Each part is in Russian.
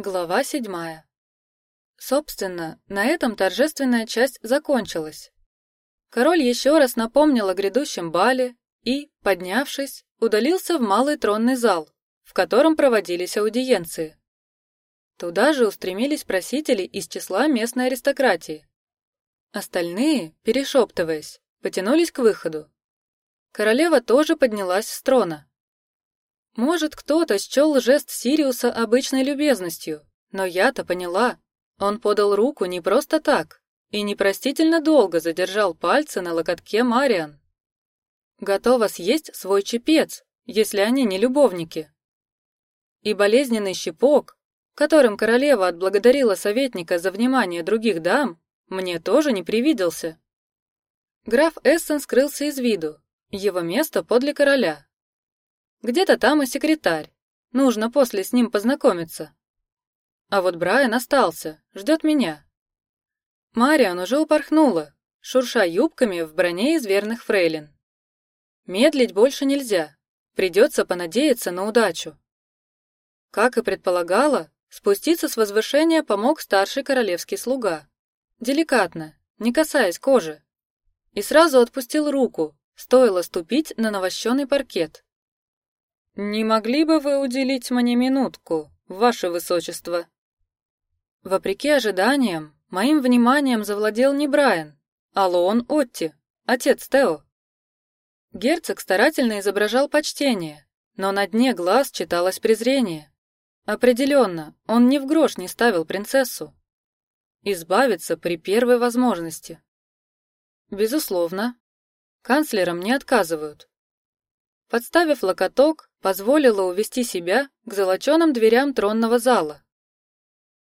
Глава седьмая. Собственно, на этом торжественная часть закончилась. Король еще раз напомнил о грядущем бале и, поднявшись, удалился в малый тронный зал, в котором проводились аудиенции. Туда же устремились просители из числа местной аристократии. Остальные, перешептываясь, потянулись к выходу. Королева тоже поднялась с трона. Может, кто-то счел жест Сириуса обычной любезностью, но я-то поняла. Он подал руку не просто так и непростительно долго задержал пальцы на локотке Мариан. Готова съесть свой чепец, если они не любовники. И болезненный щипок, которым королева отблагодарила советника за внимание других дам, мне тоже не привиделся. Граф Эссен скрылся из виду, его место подле короля. Где-то там и секретарь. Нужно после с ним познакомиться. А вот Брайан остался, ждет меня. Мариан уже упорхнула, шурша юбками в броне из верных фрейлин. Медлить больше нельзя, придется понадеяться на удачу. Как и предполагала, спуститься с возвышения помог старший королевский слуга. Деликатно, не касаясь кожи. И сразу отпустил руку, стоило ступить на навощенный паркет. «Не могли бы вы уделить мне минутку, ваше высочество?» Вопреки ожиданиям, моим вниманием завладел не Брайан, а Лоон Отти, отец Тео. Герцог старательно изображал почтение, но на дне глаз читалось презрение. Определенно, он ни в грош не ставил принцессу. Избавиться при первой возможности. Безусловно, канцлерам не отказывают. Подставив локоток, позволила увести себя к золоченым дверям тронного зала.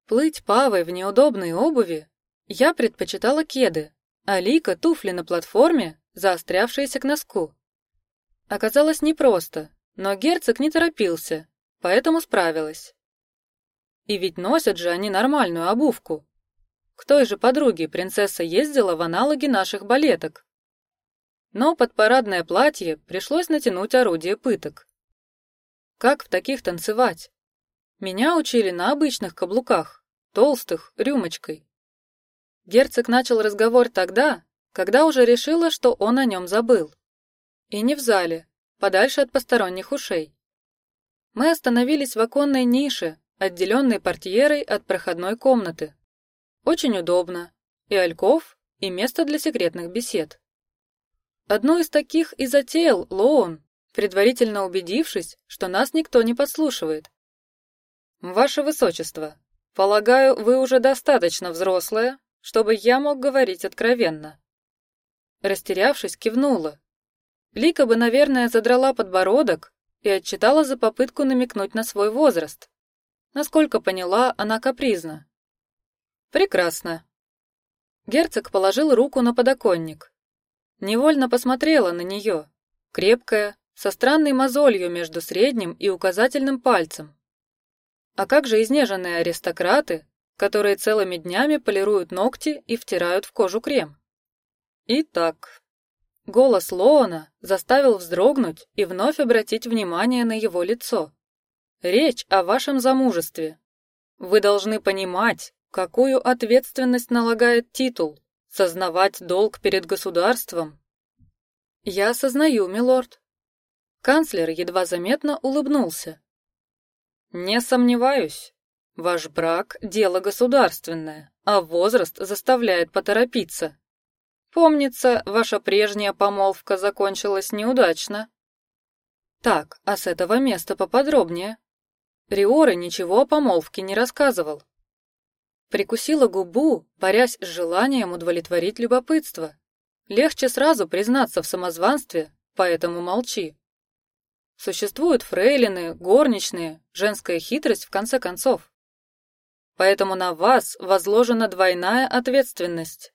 Плыть павой в неудобной обуви я предпочитала кеды, а Лика туфли на платформе, заострявшиеся к носку. Оказалось непросто, но герцог не торопился, поэтому справилась. И ведь носят же они нормальную обувку. К той же подруге принцесса ездила в аналоги наших балеток. Но под парадное платье пришлось натянуть орудие пыток. Как в таких танцевать? Меня учили на обычных каблуках, толстых, рюмочкой. Герцог начал разговор тогда, когда уже решила, что он о нем забыл. И не в зале, подальше от посторонних ушей. Мы остановились в оконной нише, отделенной портьерой от проходной комнаты. Очень удобно. И альков, и место для секретных бесед. Одну из таких и затеял Лоун, предварительно убедившись, что нас никто не подслушивает. Ваше высочество, полагаю, вы уже достаточно взрослая, чтобы я мог говорить откровенно. Растерявшись, кивнула. Лика бы, наверное, задрала подбородок и отчитала за попытку намекнуть на свой возраст. Насколько поняла, она капризна. Прекрасно. Герцог положил руку на подоконник. Невольно посмотрела на нее. Крепкая, со странной мозолью между средним и указательным пальцем. А как же изнеженные аристократы, которые целыми днями полируют ногти и втирают в кожу крем? Итак, голос Лоона заставил вздрогнуть и вновь обратить внимание на его лицо. Речь о вашем замужестве. Вы должны понимать, какую ответственность налагает титул, сознавать долг перед государством. Я осознаю, милорд, Канцлер едва заметно улыбнулся. Не сомневаюсь. Ваш брак дело государственное, а возраст заставляет поторопиться. Помнится, ваша прежняя помолвка закончилась неудачно. Так, а с этого места поподробнее. Риора ничего о помолвке не рассказывал. Прикусила губу, борясь с желанием удовлетворить любопытство. Легче сразу признаться в самозванстве, поэтому молчи. Существуют фрейлины, горничные, женская хитрость в конце концов. Поэтому на вас возложена двойная ответственность.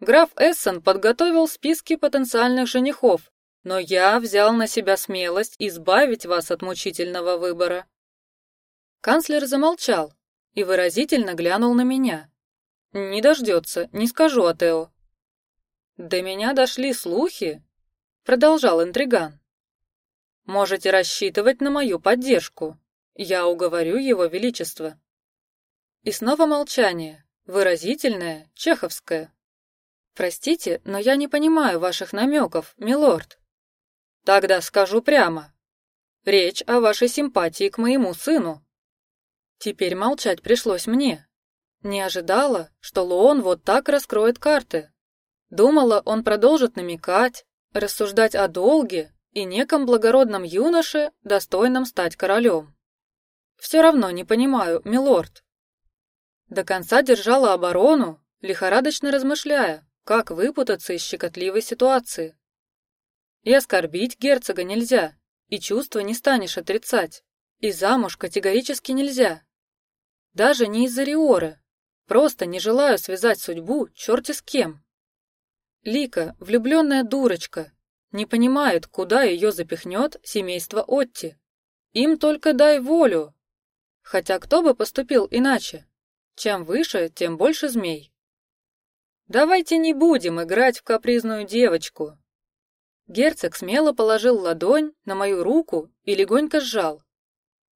Граф Эссен подготовил списки потенциальных женихов, но я взял на себя смелость избавить вас от мучительного выбора. Канцлер замолчал и выразительно глянул на меня. Не дождется, не скажу Атео. До меня дошли слухи, продолжал интриган Можете рассчитывать на мою поддержку. Я уговорю его величество. И снова молчание, выразительное, чеховское. Простите, но я не понимаю ваших намеков, милорд. Тогда скажу прямо. Речь о вашей симпатии к моему сыну. Теперь молчать пришлось мне. Не ожидала, что Луон вот так раскроет карты. Думала, он продолжит намекать, рассуждать о долге и неком благородном юноше, достойном стать королем. Все равно не понимаю, милорд. До конца держала оборону, лихорадочно размышляя, как выпутаться из щекотливой ситуации. И оскорбить герцога нельзя, и чувства не станешь отрицать, и замуж категорически нельзя. Даже не из-за Риоры, просто не желаю связать судьбу черти с кем. Лика, влюбленная дурочка, не понимает, куда ее запихнет семейство Отти. Им только дай волю. Хотя кто бы поступил иначе? Чем выше, тем больше змей. Давайте не будем играть в капризную девочку. Герцог смело положил ладонь на мою руку и легонько сжал.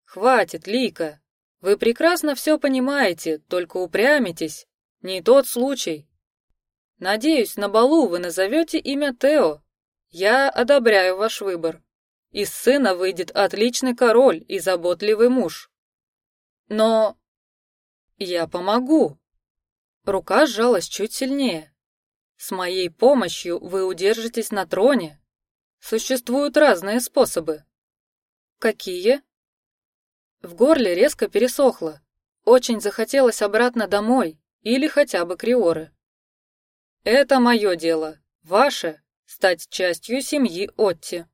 Хватит, Лика. Вы прекрасно все понимаете, только упрямитесь. Не тот случай. Надеюсь, на балу вы назовете имя Тео. Я одобряю ваш выбор. Из сына выйдет отличный король и заботливый муж. Но я помогу. Рука сжалась чуть сильнее. С моей помощью вы удержитесь на троне. Существуют разные способы. Какие? В горле резко пересохло. Очень захотелось обратно домой или хотя бы к Риоры. Это мое дело. Ваше — стать частью семьи Отти.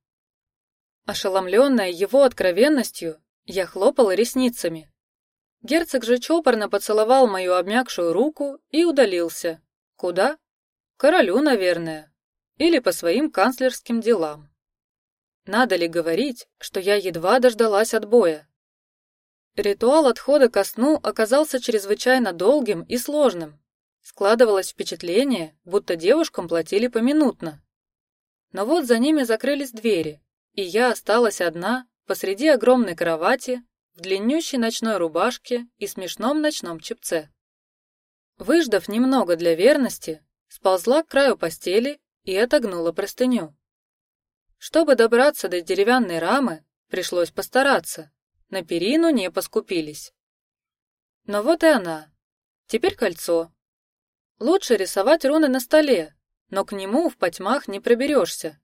Ошеломленная его откровенностью, я хлопала ресницами. Герцог же чопорно поцеловал мою обмякшую руку и удалился. Куда? Королю, наверное. Или по своим канцлерским делам. Надо ли говорить, что я едва дождалась отбоя? Ритуал отхода ко сну оказался чрезвычайно долгим и сложным. Складывалось впечатление, будто девушкам платили поминутно. Но вот за ними закрылись двери, и я осталась одна посреди огромной кровати в длиннющей ночной рубашке и смешном ночном чепце. Выждав немного для верности, сползла к краю постели и отогнула простыню. Чтобы добраться до деревянной рамы, пришлось постараться. На перину не поскупились. Но вот и она. Теперь кольцо, Лучше рисовать руны на столе, но к нему в потьмах не проберешься.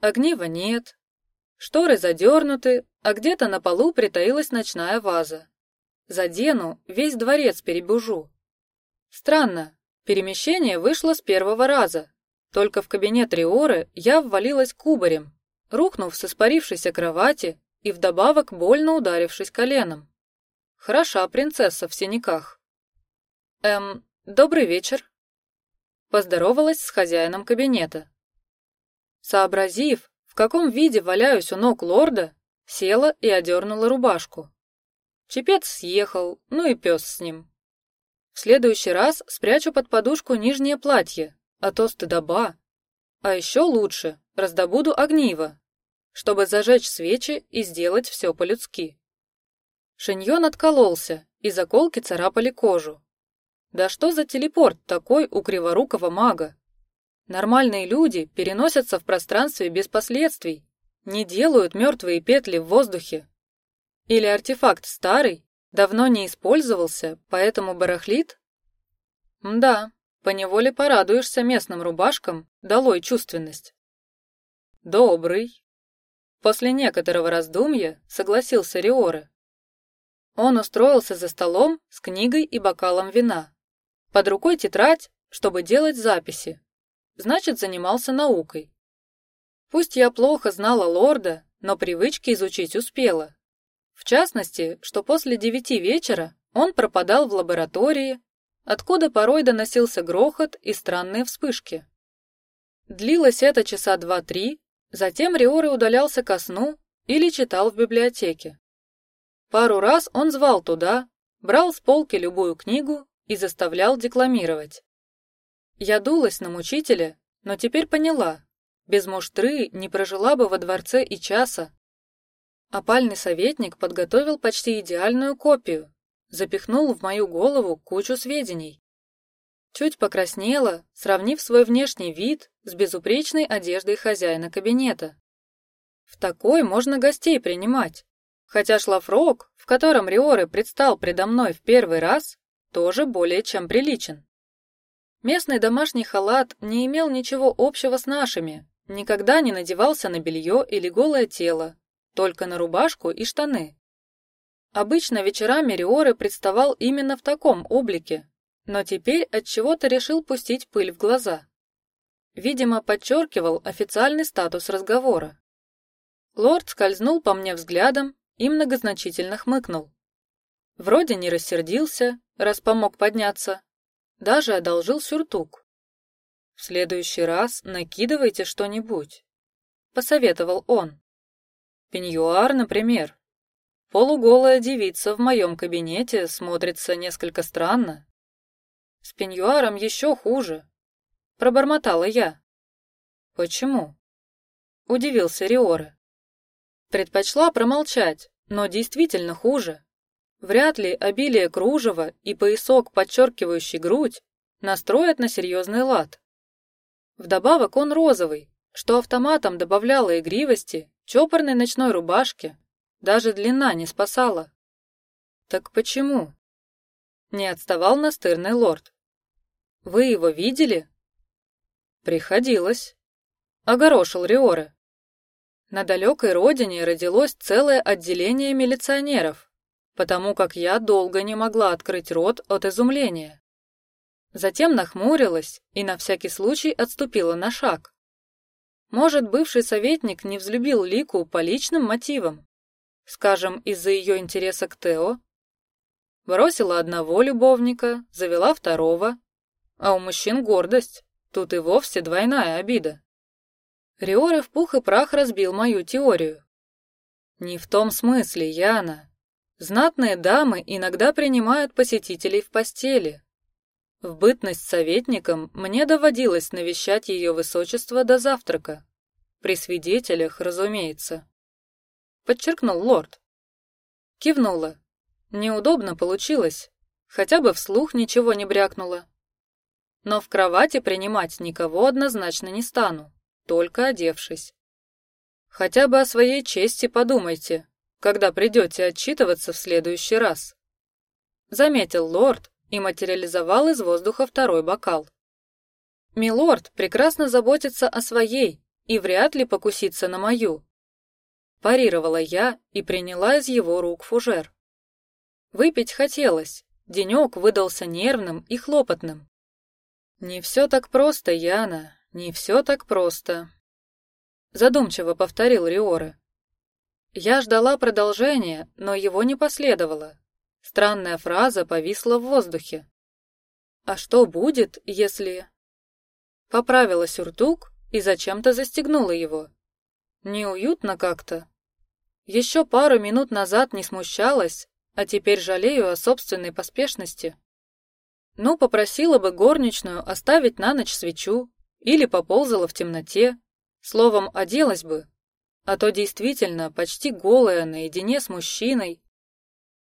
Огнива нет, шторы задернуты, а где-то на полу притаилась ночная ваза. Задену, весь дворец перебужу. Странно, перемещение вышло с первого раза. Только в кабинет Риоры я ввалилась кубарем, рухнув с испарившейся кровати и вдобавок больно ударившись коленом. Хороша принцесса в синяках. Эм, «Добрый вечер», — поздоровалась с хозяином кабинета. Сообразив, в каком виде валяюсь у ног лорда, села и одернула рубашку. Чепец съехал, ну и пес с ним. В следующий раз спрячу под подушку нижнее платье, а то стыдоба. А еще лучше раздобуду огниво, чтобы зажечь свечи и сделать все по-людски. Шиньон откололся, и заколки царапали кожу. Да что за телепорт такой у криворукого мага? Нормальные люди переносятся в пространстве без последствий, не делают мертвые петли в воздухе. Или артефакт старый, давно не использовался, поэтому барахлит? Да, поневоле порадуешься местным рубашкам, долой чувственность. Добрый. После некоторого раздумья согласился Риоре. Он устроился за столом с книгой и бокалом вина. Под рукой тетрадь, чтобы делать записи. Значит, занимался наукой. Пусть я плохо знала лорда, но привычки изучить успела. В частности, что после девяти вечера он пропадал в лаборатории, откуда порой доносился грохот и странные вспышки. Длилось это часа два-три, затем Риоры удалялся ко сну или читал в библиотеке. Пару раз он звал туда, брал с полки любую книгу и заставлял декламировать. Я дулась на мучителя, но теперь поняла, без муштры не прожила бы во дворце и часа. Опальный советник подготовил почти идеальную копию, запихнул в мою голову кучу сведений. Чуть покраснела, сравнив свой внешний вид с безупречной одеждой хозяина кабинета. В такой можно гостей принимать. Хотя шлафрок, в котором Риоры предстал предо мной в первый раз, тоже более чем приличен. Местный домашний халат не имел ничего общего с нашими, никогда не надевался на белье или голое тело, только на рубашку и штаны. Обычно вечерами Риоры представал именно в таком облике, но теперь от чего-то решил пустить пыль в глаза. Видимо, подчеркивал официальный статус разговора. Лорд скользнул по мне взглядом и многозначительно хмыкнул. Вроде не рассердился, раз помог подняться, даже одолжил сюртук. В следующий раз накидывайте что-нибудь, посоветовал он. Пеньюар, например. Полуголая девица в моем кабинете смотрится несколько странно. С пеньюаром еще хуже, пробормотала я. Почему? Удивился Риоре. Предпочла промолчать, но действительно хуже. Вряд ли обилие кружева и поясок, подчеркивающий грудь, настроят на серьезный лад. Вдобавок он розовый, что автоматом добавляло игривости чопорной ночной рубашке. Даже длина не спасала. Так почему? Не отставал настырный лорд. Вы его видели? Приходилось. Огорошил Риоре. На далекой родине родилось целое отделение милиционеров, потому как я долго не могла открыть рот от изумления. Затем нахмурилась и на всякий случай отступила на шаг. Может, бывший советник не взлюбил Лику по личным мотивам, скажем, из-за ее интереса к Тео. Бросила одного любовника, завела второго, а у мужчин гордость. Тут и вовсе двойная обида. Риоры в пух и прах разбил мою теорию. Не в том смысле, Яна. Знатные дамы иногда принимают посетителей в постели. В бытность советником мне доводилось навещать ее высочество до завтрака. При свидетелях, разумеется. Подчеркнул лорд. Кивнула. Неудобно получилось. Хотя бы вслух ничего не брякнула. Но в кровати принимать никого однозначно не стану только одевшись. Хотя бы о своей чести подумайте, когда придете отчитываться в следующий раз. Заметил лорд и материализовал из воздуха второй бокал. Милорд прекрасно заботится о своей и вряд ли покусится на мою. Парировала я и приняла из его рук фужер. Выпить хотелось, денек выдался нервным и хлопотным. Не все так просто, Яна, не все так просто. Задумчиво повторил Риоре. Я ждала продолжения, но его не последовало. Странная фраза повисла в воздухе. А что будет, если... Поправила сюртук и зачем-то застегнула его. Неуютно как-то. Еще пару минут назад не смущалась, а теперь жалею о собственной поспешности. Ну, попросила бы горничную оставить на ночь свечу, или поползала в темноте, словом, оделась бы, а то действительно почти голая наедине с мужчиной.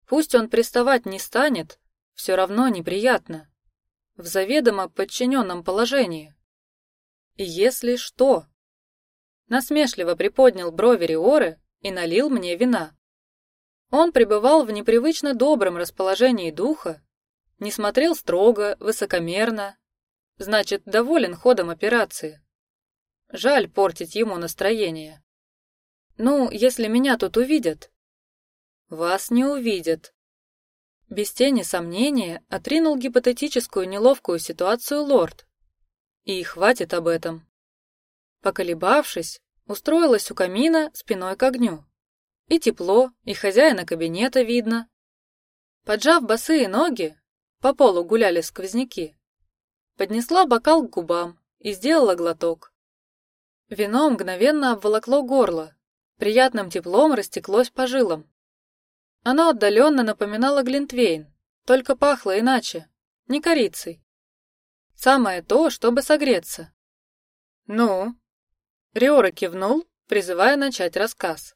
Пусть он приставать не станет, все равно неприятно, в заведомо подчиненном положении. И если что? Насмешливо приподнял брови Риоры и налил мне вина. Он пребывал в непривычно добром расположении духа, не смотрел строго, высокомерно, Значит, доволен ходом операции. Жаль портить ему настроение. Ну, если меня тут увидят. Вас не увидят. Без тени сомнения отринул гипотетическую неловкую ситуацию лорд. И хватит об этом. Поколебавшись, устроилась у камина спиной к огню. И тепло, и хозяина кабинета видно. Поджав босые ноги, по полу гуляли сквозняки поднесла бокал к губам и сделала глоток. Вино мгновенно обволокло горло, приятным теплом растеклось по жилам. Оно отдаленно напоминало глинтвейн, только пахло иначе, не корицей. Самое то, чтобы согреться. Ну, Риора кивнул, призывая начать рассказ.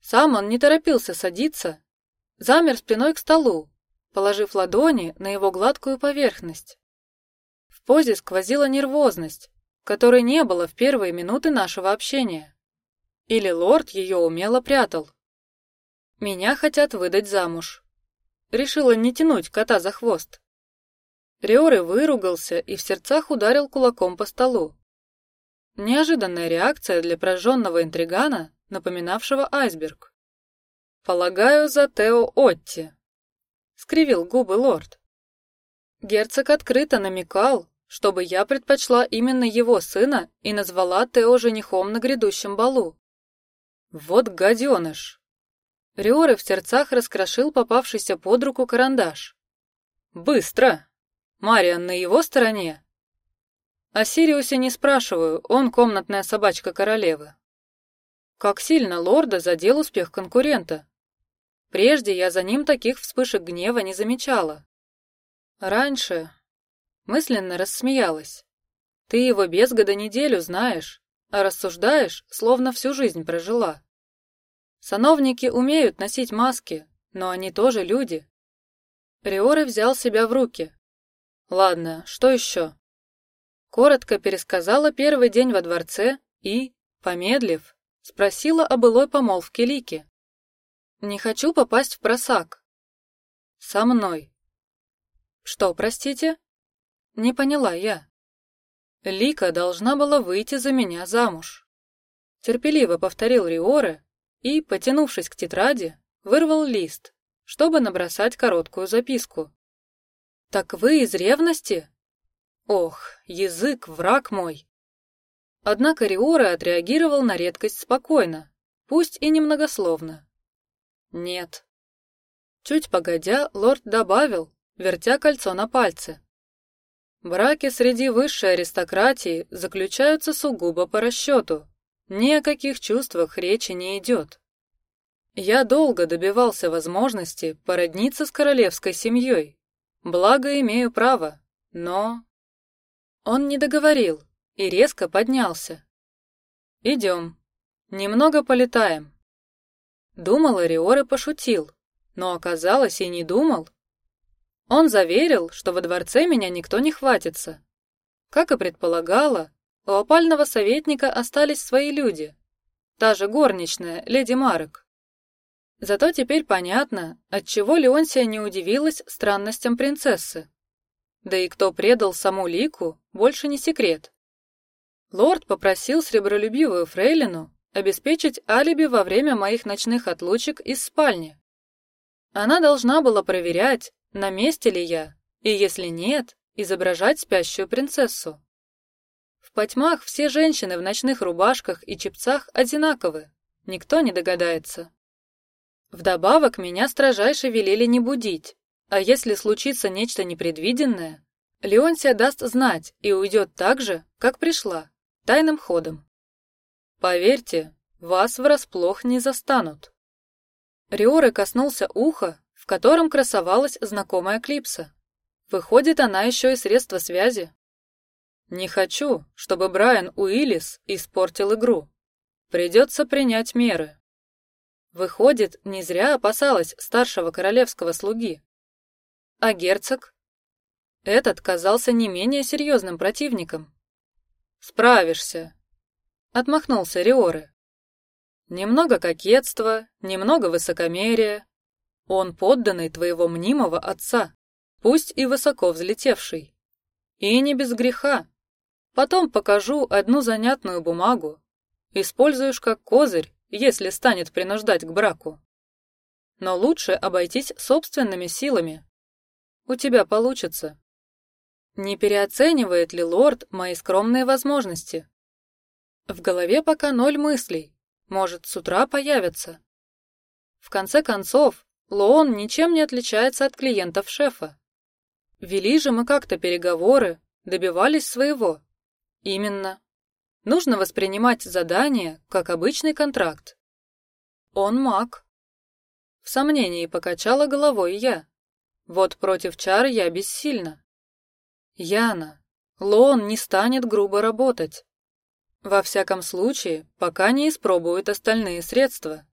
Сам он не торопился садиться, замер спиной к столу, положив ладони на его гладкую поверхность. В позе сквозила нервозность, которой не было в первые минуты нашего общения. Или лорд ее умело прятал. Меня хотят выдать замуж. Решила не тянуть кота за хвост. Риоры выругался и в сердцах ударил кулаком по столу. Неожиданная реакция для прожженного интригана, напоминавшего айсберг. «Полагаю, за Тео Отти», — скривил губы лорд. Герцог открыто намекал, чтобы я предпочла именно его сына и назвала Тео женихом на грядущем балу. Вот гаденыш! Риоры в сердцах раскрошил попавшийся под руку карандаш. «Быстро!» Мариан на его стороне? О Сириусе не спрашиваю, он комнатная собачка королевы. Как сильно лорда задел успех конкурента. Прежде я за ним таких вспышек гнева не замечала. Раньше мысленно рассмеялась. Ты его без года неделю знаешь, а рассуждаешь, словно всю жизнь прожила. Сановники умеют носить маски, но они тоже люди. Риоры взял себя в руки. Ладно, что еще? Коротко пересказала первый день во дворце и, помедлив, спросила о былой помолвке Лики. Не хочу попасть в просак. Со мной. Что, простите? Не поняла я. Лика должна была выйти за меня замуж. Терпеливо повторил Риоре и, потянувшись к тетради, вырвал лист, чтобы набросать короткую записку. «Так вы из ревности?» «Ох, язык, враг мой!» Однако Риора отреагировал на редкость спокойно, пусть и немногословно. «Нет». Чуть погодя, лорд добавил, вертя кольцо на пальце. Браки среди высшей аристократии заключаются сугубо по расчету. Ни о каких чувствах речи не идет. Я долго добивался возможности породниться с королевской семьей, Благо имею право, но... Он не договорил и резко поднялся. Идем. Немного полетаем. Думал, Риоры пошутил, но оказалось и не думал. Он заверил, что во дворце меня никто не хватится. Как и предполагала, у опального советника остались свои люди. Та же горничная, леди Марек. Зато теперь понятно, отчего Леонсия не удивилась странностям принцессы. Да и кто предал саму Лику, больше не секрет. Лорд попросил сребролюбивую фрейлину обеспечить алиби во время моих ночных отлучек из спальни. Она должна была проверять, на месте ли я, и если нет, изображать спящую принцессу. В потьмах все женщины в ночных рубашках и чепцах одинаковы, никто не догадается. Вдобавок меня строжайше велели не будить, а если случится нечто непредвиденное, Леонсия даст знать и уйдет так же, как пришла, тайным ходом. Поверьте, вас врасплох не застанут. Риоры коснулся уха, в котором красовалась знакомая клипса. Выходит, она еще и средство связи. Не хочу, чтобы Брайан Уиллис испортил игру. Придется принять меры. Выходит, не зря опасалась старшего королевского слуги. А герцог? Этот казался не менее серьезным противником. Справишься. Отмахнулся Риоры. Немного кокетства, немного высокомерия. Он подданный твоего мнимого отца, пусть и высоко взлетевший. И не без греха. Потом покажу одну занятную бумагу. Используешь как козырь если станет принуждать к браку. Но лучше обойтись собственными силами. У тебя получится. Не переоценивает ли лорд мои скромные возможности? В голове пока ноль мыслей. Может, с утра появятся. В конце концов, Лоон ничем не отличается от клиентов шефа. Вели же мы как-то переговоры, добивались своего. Именно. Нужно воспринимать задание как обычный контракт. Он маг. В сомнении покачала головой я. Вот против чар я бессильна. Яна, Лон не станет грубо работать. Во всяком случае, пока не испробует остальные средства.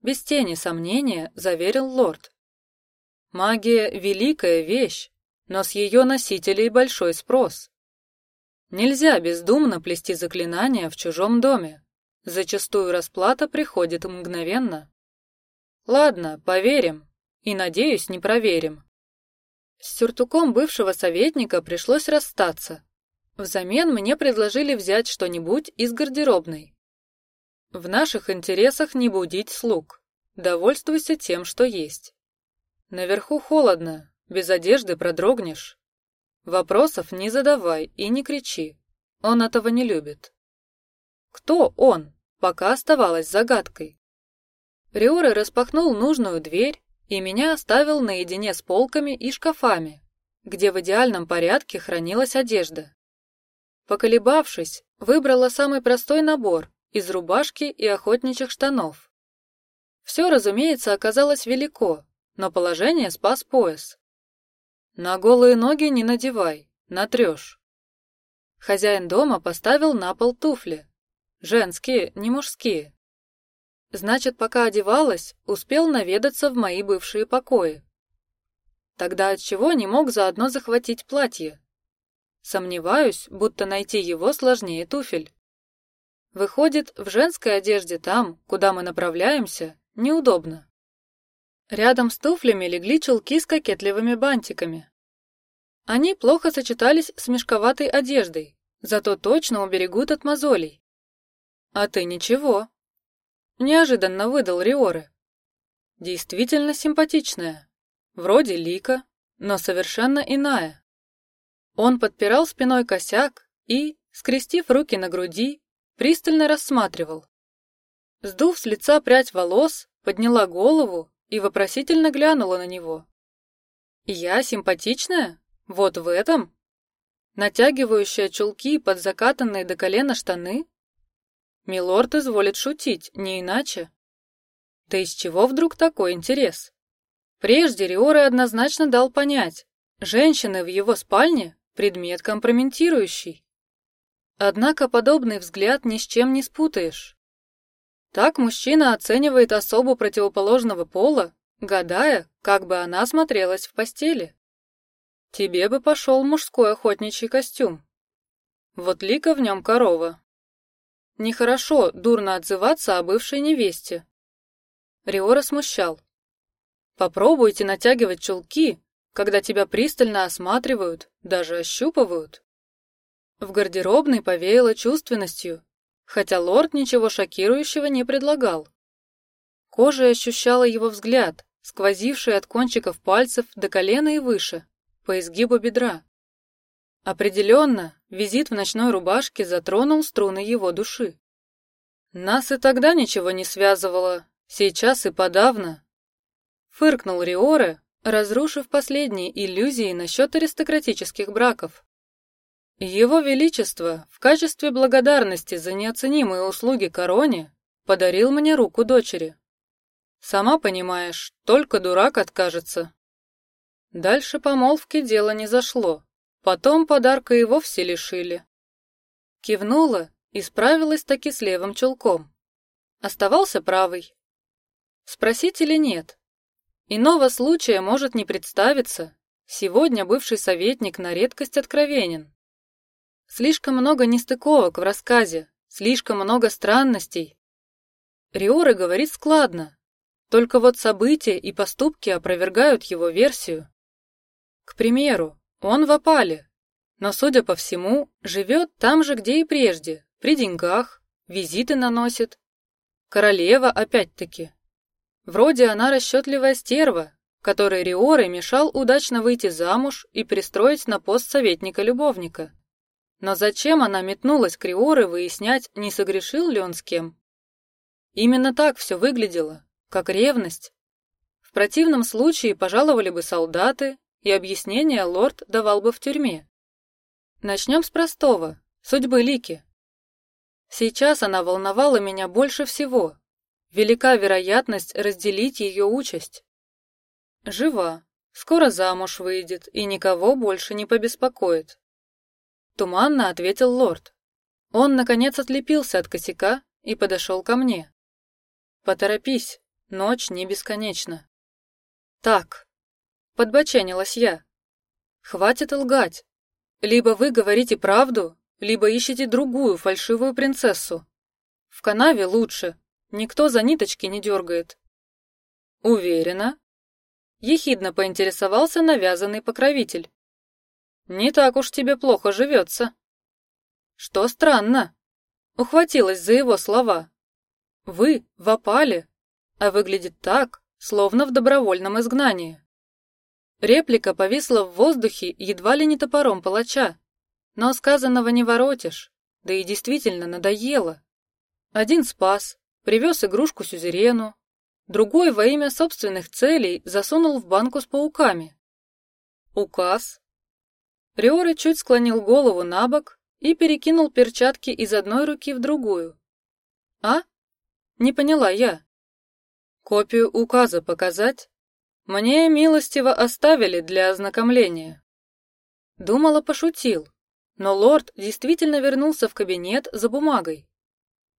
без тени сомнения заверил лорд. Магия — великая вещь, но с ее носителей большой спрос. Нельзя бездумно плести заклинания в чужом доме. Зачастую расплата приходит мгновенно. Ладно, поверим. И, надеюсь, не проверим. С сюртуком бывшего советника пришлось расстаться. Взамен мне предложили взять что-нибудь из гардеробной. В наших интересах не будить слуг. Довольствуйся тем, что есть. Наверху холодно, без одежды продрогнешь. Вопросов не задавай и не кричи. Он этого не любит. Кто он, пока оставалось загадкой. Риоры распахнул нужную дверь и меня оставил наедине с полками и шкафами, где в идеальном порядке хранилась одежда. Поколебавшись, выбрала самый простой набор из рубашки и охотничьих штанов. Все, разумеется, оказалось велико, но положение спас пояс. На голые ноги не надевай, натрешь. Хозяин дома поставил на пол туфли. Женские, не мужские. Значит, пока одевалась, успел наведаться в мои бывшие покои. Тогда от чего не мог заодно захватить платье? Сомневаюсь, будто найти его сложнее туфель. Выходит, в женской одежде там, куда мы направляемся, неудобно. Рядом с туфлями легли чулки с кокетливыми бантиками. Они плохо сочетались с мешковатой одеждой, зато точно уберегут от мозолей. А ты ничего. Неожиданно выдал Риоры. Действительно симпатичная. Вроде Лика, но совершенно иная. Он подпирал спиной косяк и, скрестив руки на груди, пристально рассматривал. Сдув с лица прядь волос, подняла голову и вопросительно глянула на него. «Я симпатичная? Вот в этом?» Натягивающая чулки под закатанные до колена штаны? Милорд изволит шутить, не иначе. Да из чего вдруг такой интерес? Прежде Риоры однозначно дал понять, женщины в его спальне предмет компрометирующий. Однако подобный взгляд ни с чем не спутаешь. Так мужчина оценивает особу противоположного пола, гадая, как бы она смотрелась в постели. Тебе бы пошел мужской охотничий костюм. Вот лика в нем корова. Нехорошо дурно отзываться о бывшей невесте. Риора смущал. Попробуйте натягивать чулки, когда тебя пристально осматривают, даже ощупывают. В гардеробной повеяло чувственностью, хотя лорд ничего шокирующего не предлагал. Кожа ощущала его взгляд, сквозивший от кончиков пальцев до колена и выше, по изгибу бедра. Определенно, визит в ночной рубашке затронул струны его души. Нас и тогда ничего не связывало, сейчас и подавно. Фыркнул Риоре, разрушив последние иллюзии насчет аристократических браков. Его Величество в качестве благодарности за неоценимые услуги короне подарил мне руку дочери. Сама понимаешь, только дурак откажется. Дальше помолвки дело не зашло. Потом подарка и вовсе лишили. Кивнула и справилась таки с левым чулком. Оставался правый. Спросить или нет? Иного случая может не представиться. Сегодня бывший советник на редкость откровенен. Слишком много нестыковок в рассказе, слишком много странностей. Риоры говорит складно, только вот события и поступки опровергают его версию. К примеру, он в опале, но, судя по всему, живет там же, где и прежде, при деньгах, визиты наносит. Королева опять-таки. Вроде она расчетливая стерва, которой Риоры мешал удачно выйти замуж и пристроить на пост советника-любовника. Но зачем она метнулась к Риоры выяснять, не согрешил ли он с кем? Именно так все выглядело, как ревность. В противном случае пожаловали бы солдаты, и объяснение лорд давал бы в тюрьме. Начнем с простого, судьбы Лики. Сейчас она волновала меня больше всего, Велика вероятность разделить ее участь. Жива, скоро замуж выйдет и никого больше не побеспокоит. Туманно ответил лорд. Он, наконец, отлепился от косяка и подошел ко мне. Поторопись, Ночь не бесконечна. Так, подбоченилась я. Хватит лгать. Либо вы говорите правду, либо ищете другую фальшивую принцессу. В канаве лучше, никто за ниточки не дергает. Уверена? Ехидно поинтересовался навязанный покровитель. Не так уж тебе плохо живется. Что странно. Ухватилась за его слова. Вы в опале, а выглядит так, словно в добровольном изгнании. Реплика повисла в воздухе едва ли не топором палача, но сказанного не воротишь, да и действительно надоело. Один спас, привез игрушку сюзерену, другой во имя собственных целей засунул в банку с пауками. Указ. Риоры чуть склонил голову на бок и перекинул перчатки из одной руки в другую. А? Не поняла я. Копию указа показать? Мне милостиво оставили для ознакомления. Думала, пошутил, но лорд действительно вернулся в кабинет за бумагой.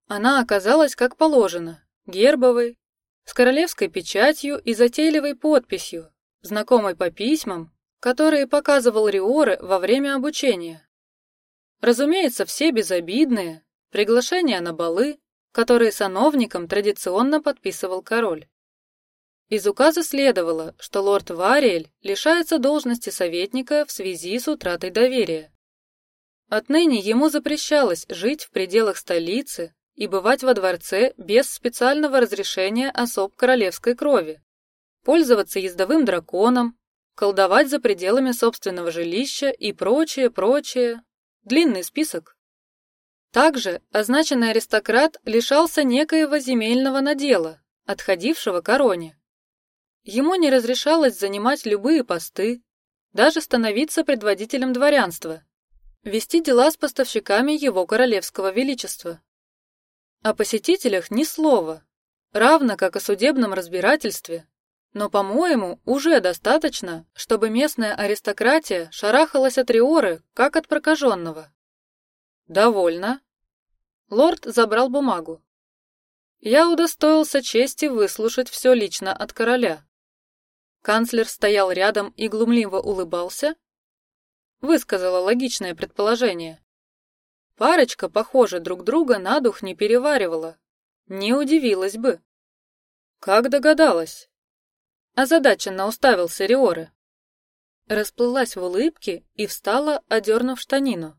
Она оказалась как положено, гербовой, с королевской печатью и затейливой подписью, знакомой по письмам, которые показывал Риоры во время обучения. Разумеется, все безобидные, приглашения на балы, которые сановникам традиционно подписывал король. Из указа следовало, что лорд Вариэль лишается должности советника в связи с утратой доверия. Отныне ему запрещалось жить в пределах столицы и бывать во дворце без специального разрешения особ королевской крови, пользоваться ездовым драконом, колдовать за пределами собственного жилища и прочее, прочее. Длинный список. Также означенный аристократ лишался некоего земельного надела, отходившего короне. Ему не разрешалось занимать любые посты, даже становиться предводителем дворянства, вести дела с поставщиками его королевского величества. О посетителях ни слова, равно как о судебном разбирательстве. Но, по-моему, уже достаточно, чтобы местная аристократия шарахалась от Риоры, как от прокаженного. Довольно. Лорд забрал бумагу. Я удостоился чести выслушать все лично от короля. Канцлер стоял рядом и глумливо улыбался. Высказала логичное предположение. Парочка, похоже, друг друга на дух не переваривала. Не удивилась бы. Как догадалась? Озадаченно уставился Риоры. Расплылась в улыбке и встала, одернув штанину.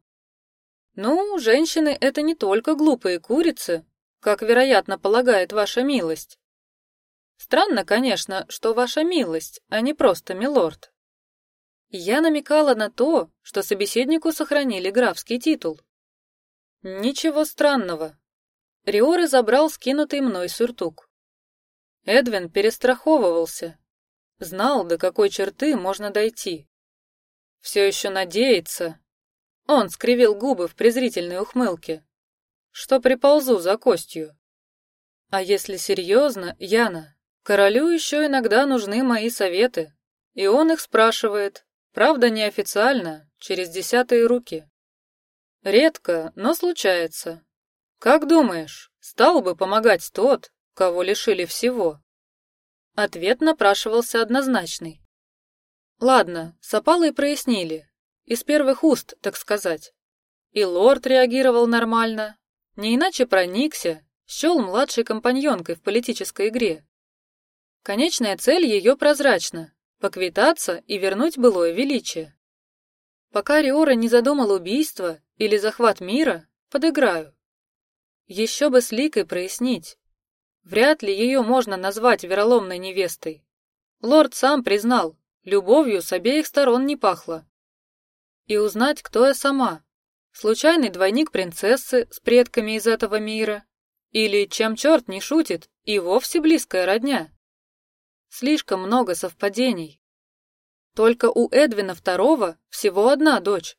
Ну, женщины — это не только глупые курицы, как, вероятно, полагает ваша милость. Странно, конечно, что ваша милость, а не просто милорд. Я намекала на то, что собеседнику сохранили графский титул. Ничего странного. Риоры забрал скинутый мной сюртук. Эдвин перестраховывался. Знал, до какой черты можно дойти. Все еще надеется, он скривил губы в презрительной ухмылке. Что приползу за костью. А если серьезно, Яна, королю еще иногда нужны мои советы, и он их спрашивает, правда неофициально, через десятые руки. Редко, но случается. Как думаешь, стал бы помогать тот, кого лишили всего? Ответ напрашивался однозначный. Ладно, с опалой прояснили, из первых уст, так сказать. И лорд реагировал нормально, не иначе проникся, счел младшей компаньонкой в политической игре. Конечная цель ее прозрачна — поквитаться и вернуть былое величие. Пока Риора не задумал убийство или захват мира, подыграю. Еще бы с Ликой прояснить. Вряд ли ее можно назвать вероломной невестой. Лорд сам признал, любовью с обеих сторон не пахло и узнать, кто я сама. Случайный двойник принцессы с предками из этого мира. Или, чем черт не шутит, и вовсе близкая родня. Слишком много совпадений. Только у Эдвина II всего одна дочь,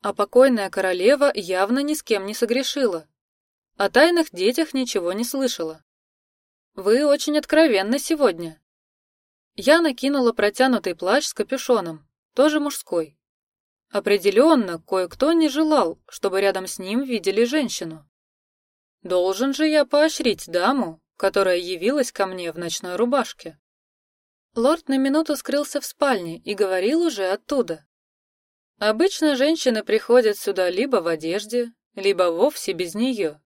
а покойная королева явно ни с кем не согрешила. О тайных детях ничего не слышала. Вы очень откровенны сегодня. Я накинула протянутый плащ с капюшоном, тоже мужской. Определенно, кое-кто не желал, чтобы рядом с ним видели женщину. Должен же я поощрить даму, которая явилась ко мне в ночной рубашке. Лорд на минуту скрылся в спальне и говорил уже оттуда. Обычно женщины приходят сюда либо в одежде, либо вовсе без нее.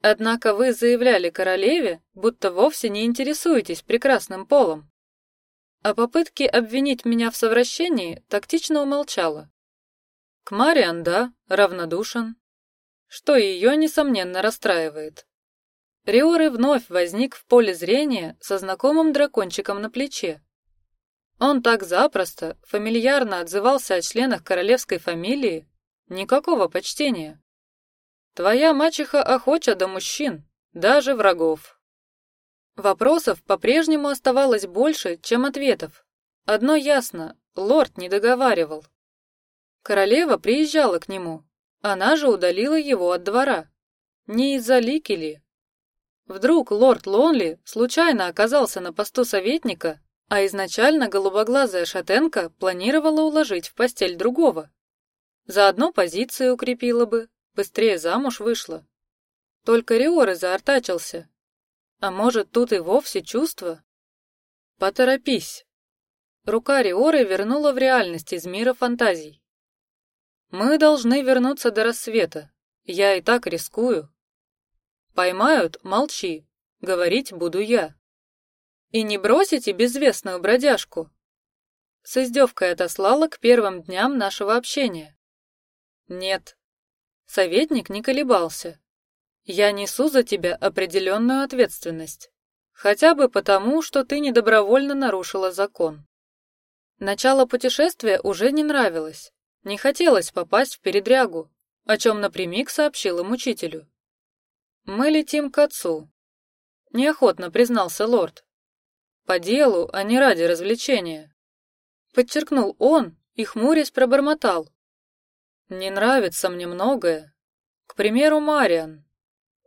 Однако вы заявляли королеве, будто вовсе не интересуетесь прекрасным полом. О попытке обвинить меня в совращении тактично умолчала. К Мариан, да, равнодушен, что ее, несомненно, расстраивает. Риоры вновь возник в поле зрения со знакомым дракончиком на плече. Он так запросто, фамильярно отзывался о членах королевской фамилии, никакого почтения. Твоя мачеха охоча до мужчин, даже врагов. Вопросов по-прежнему оставалось больше, чем ответов. Одно ясно, лорд не договаривал. Королева приезжала к нему, она же удалила его от двора. Не из-за лики ли? Вдруг лорд Лонли случайно оказался на посту советника, а изначально голубоглазая шатенка планировала уложить в постель другого. Заодно позиции укрепила бы, быстрее замуж вышла. Только Риоры заортачился. А может, тут и вовсе чувство? Поторопись. Рука Риоры вернула в реальность из мира фантазий. Мы должны вернуться до рассвета. Я и так рискую. Поймают, молчи. Говорить буду я. И не бросите безвестную бродяжку. С издевкой отослала к первым дням нашего общения. Нет. Советник не колебался. Я несу за тебя определенную ответственность. Хотя бы потому, что ты недобровольно нарушила закон. Начало путешествия уже не нравилось. Не хотелось попасть в передрягу, о чем напрямик сообщил им учителю. Мы летим к отцу. Неохотно признался лорд. По делу, а не ради развлечения. Подчеркнул он и хмурясь пробормотал. Не нравится мне многое. К примеру, Мариан.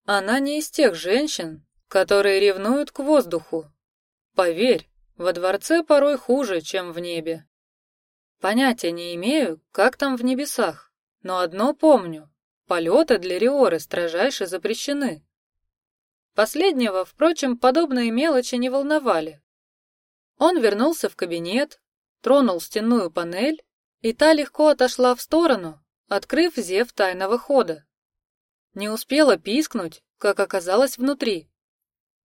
Она не из тех женщин, которые ревнуют к воздуху. Поверь, во дворце порой хуже, чем в небе. Понятия не имею, как там в небесах, но одно помню: полеты для Риоры строжайше запрещены. Последнего, впрочем, подобные мелочи не волновали. Он вернулся в кабинет, тронул стенную панель, и та легко отошла в сторону, открыв зев тайного хода. Не успела пискнуть, как оказалось внутри.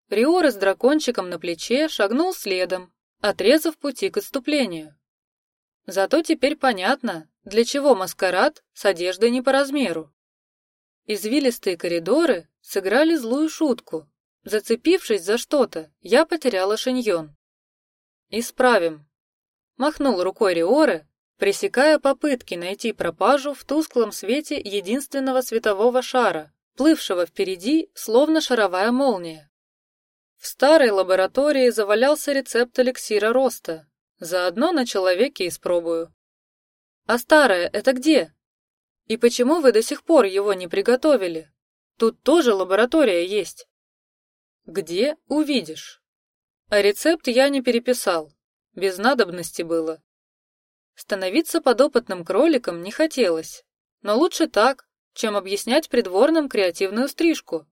Риора с дракончиком на плече шагнул следом, отрезав пути к отступлению. Зато теперь понятно, для чего маскарад с одеждой не по размеру. Извилистые коридоры сыграли злую шутку. Зацепившись за что-то, я потеряла шиньон. Исправим. Махнул рукой Риоры, пресекая попытки найти пропажу в тусклом свете единственного светового шара, плывшего впереди, словно шаровая молния. В старой лаборатории завалялся рецепт эликсира роста, Заодно на человеке испробую. А старое это где? И почему вы до сих пор его не приготовили? Тут тоже лаборатория есть. Где увидишь? А рецепт я не переписал, без надобности было. Становиться подопытным кроликом не хотелось, но лучше так, чем объяснять придворным креативную стрижку.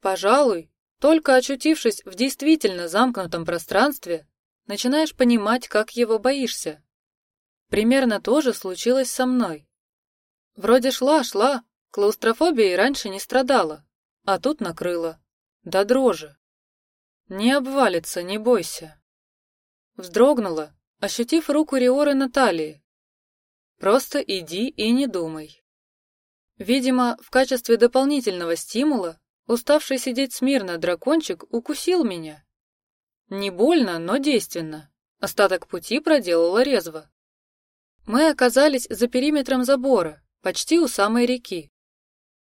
Пожалуй, только очутившись в действительно замкнутом пространстве, начинаешь понимать, как его боишься. Примерно то же случилось со мной. Вроде шла, шла, клаустрофобией раньше не страдала, а тут накрыла. Да дрожи. Не обвалится, не бойся. Вздрогнула, ощутив руку Риоры на талии. Просто иди и не думай. Видимо, в качестве дополнительного стимула уставший сидеть смирно дракончик укусил меня. Не больно, но действенно. Остаток пути проделала резво. Мы оказались за периметром забора, почти у самой реки.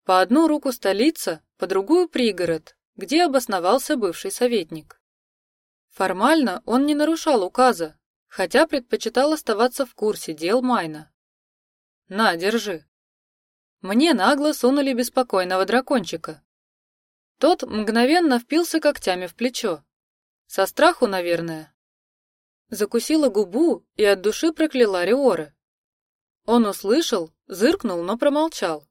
По одну руку столица, по другую пригород, где обосновался бывший советник. Формально он не нарушал указа, хотя предпочитал оставаться в курсе дел Майна. На, держи. Мне нагло сунули беспокойного дракончика. Тот мгновенно впился когтями в плечо. Со страху, наверное. Закусила губу и от души прокляла Риоры. Он услышал, зыркнул, но промолчал.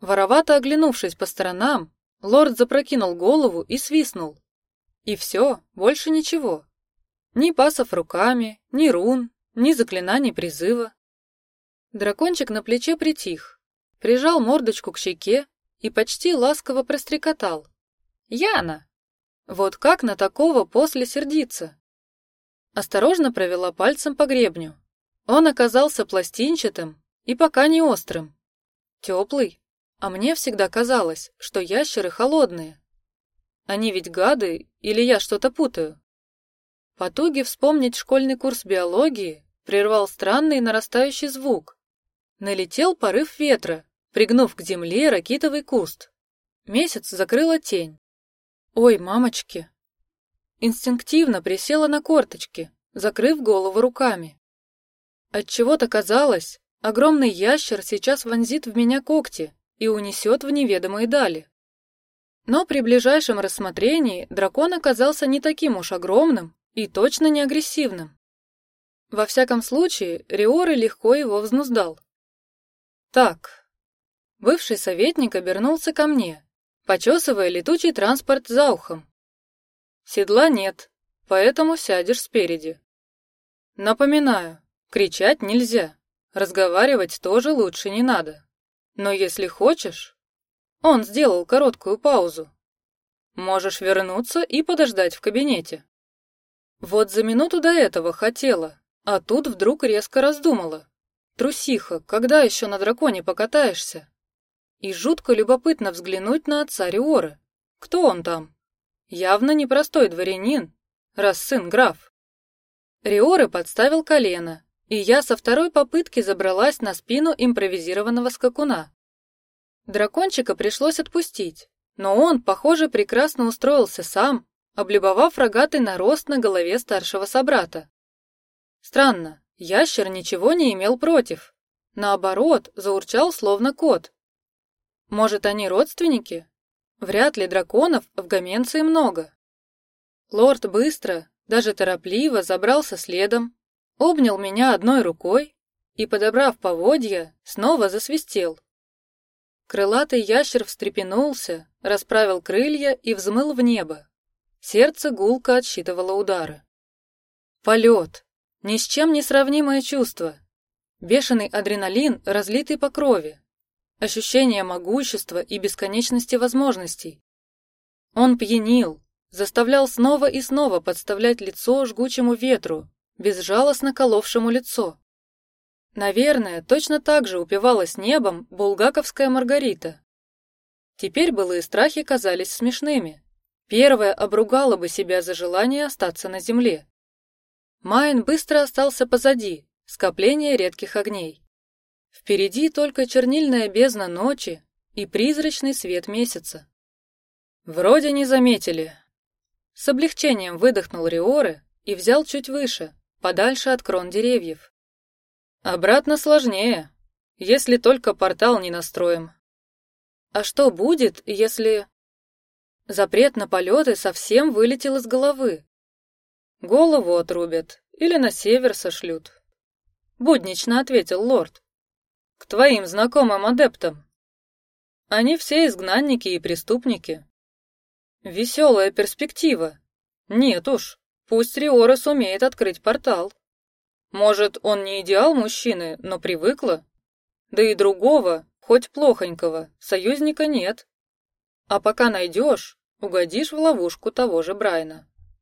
Воровато оглянувшись по сторонам, Лорд запрокинул голову и свистнул. И все, больше ничего. Ни пасов руками, ни рун, ни заклинаний призыва. Дракончик на плече притих, прижал мордочку к щеке и почти ласково прострекотал. «Яна!» Вот как на такого после сердиться? Осторожно провела пальцем по гребню. Он оказался пластинчатым и пока не острым. Теплый, а мне всегда казалось, что ящеры холодные. Они ведь гады, или я что-то путаю? Потуги вспомнить школьный курс биологии прервал странный нарастающий звук. Налетел порыв ветра, пригнув к земле ракитовый куст. Месяц закрыла тень. Ой, мамочки! Инстинктивно присела на корточки, закрыв голову руками. От чего то казалось, огромный ящер сейчас вонзит в меня когти и унесет в неведомые дали. Но при ближайшем рассмотрении дракон оказался не таким уж огромным и точно не агрессивным. Во всяком случае, Риоры легко его взнуздал. Так. Бывший советник обернулся ко мне, почесывая летучий транспорт за ухом. Седла нет, поэтому сядешь спереди. Напоминаю, кричать нельзя, разговаривать тоже лучше не надо. Но если хочешь, он сделал короткую паузу. Можешь вернуться и подождать в кабинете. Вот за минуту до этого хотела, а тут вдруг резко раздумала. Трусиха, когда еще на драконе покатаешься? И жутко любопытно взглянуть на отца Риоры. Кто он там? Явно непростой дворянин, раз сын граф. Риоры подставил колено, и я со второй попытки забралась на спину импровизированного скакуна. Дракончика пришлось отпустить, но он, похоже, прекрасно устроился сам, облюбовав рогатый нарост на голове старшего собрата. Странно, ящер ничего не имел против. Наоборот, заурчал словно кот. Может, они родственники? Вряд ли драконов в Гаменции много. Лорд быстро, даже торопливо забрался следом, обнял меня одной рукой и, подобрав поводья, снова засвистел. Крылатый ящер встрепенулся, расправил крылья и взмыл в небо. Сердце гулко отсчитывало удары. Полет. Ни с чем не сравнимое чувство. Бешеный адреналин, разлитый по крови. Ощущение могущества и бесконечности возможностей. Он пьянил, заставлял снова и снова подставлять лицо жгучему ветру, безжалостно коловшему лицо. Наверное, точно так же упивалась небом булгаковская Маргарита. Теперь былые страхи казались смешными. Первая обругала бы себя за желание остаться на земле. Майн быстро остался позади, скопление редких огней. Впереди только чернильная бездна ночи и призрачный свет месяца. Вроде не заметили. С облегчением выдохнул Риоры и взял чуть выше, подальше от крон деревьев. Обратно сложнее, если только портал не настроим. А что будет, если... Запрет на полеты совсем вылетел из головы. Голову отрубят или на север сошлют. Буднично ответил лорд. К твоим знакомым адептам. Они все изгнанники и преступники. Веселая перспектива. Нет уж, пусть Риора сумеет открыть портал. Может, он не идеал мужчины, но привыкла? Да и другого, хоть плохонького, союзника нет. А пока найдешь, угодишь в ловушку того же Брайна.